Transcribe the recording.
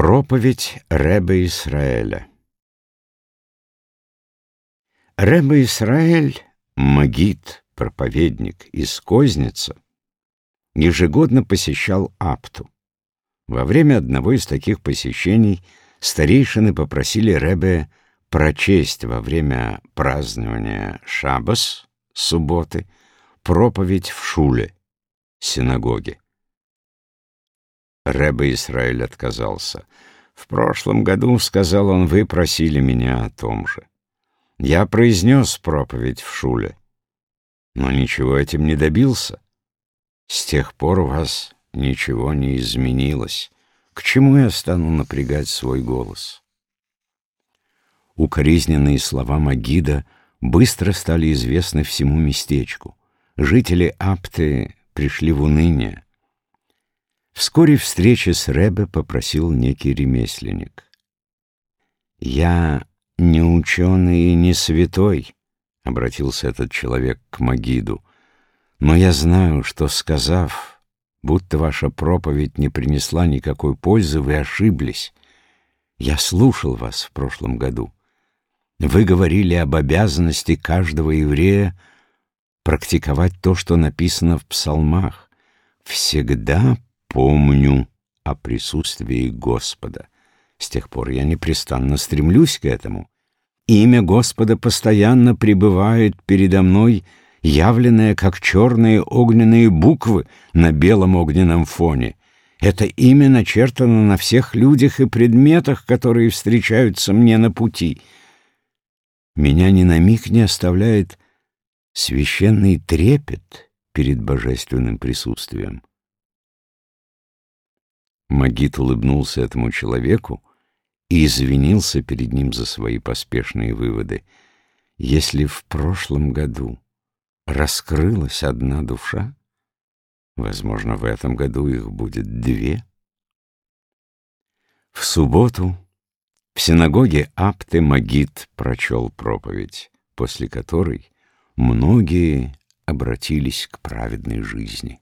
Проповедь Ребе Исраэля Ребе Исраэль, магит, проповедник из Козница, ежегодно посещал Апту. Во время одного из таких посещений старейшины попросили Ребе прочесть во время празднования Шабас, субботы, проповедь в Шуле, синагоге. Рэбе Израиль отказался. «В прошлом году, — сказал он, — вы просили меня о том же. Я произнес проповедь в Шуле, но ничего этим не добился. С тех пор у вас ничего не изменилось. К чему я стану напрягать свой голос?» Укоризненные слова Магида быстро стали известны всему местечку. Жители Апты пришли в уныние. Вскоре встречи с Ребе попросил некий ремесленник. «Я не ученый и не святой», — обратился этот человек к Магиду, «но я знаю, что, сказав, будто ваша проповедь не принесла никакой пользы, вы ошиблись. Я слушал вас в прошлом году. Вы говорили об обязанности каждого еврея практиковать то, что написано в псалмах. Всегда помню о присутствии Господа. С тех пор я непрестанно стремлюсь к этому. Имя Господа постоянно пребывает передо мной, явленное как черные огненные буквы на белом огненном фоне. Это имя начертано на всех людях и предметах, которые встречаются мне на пути. Меня ни на миг не оставляет священный трепет перед божественным присутствием. Магит улыбнулся этому человеку и извинился перед ним за свои поспешные выводы. Если в прошлом году раскрылась одна душа, возможно, в этом году их будет две. В субботу в синагоге Апте Магит прочел проповедь, после которой многие обратились к праведной жизни.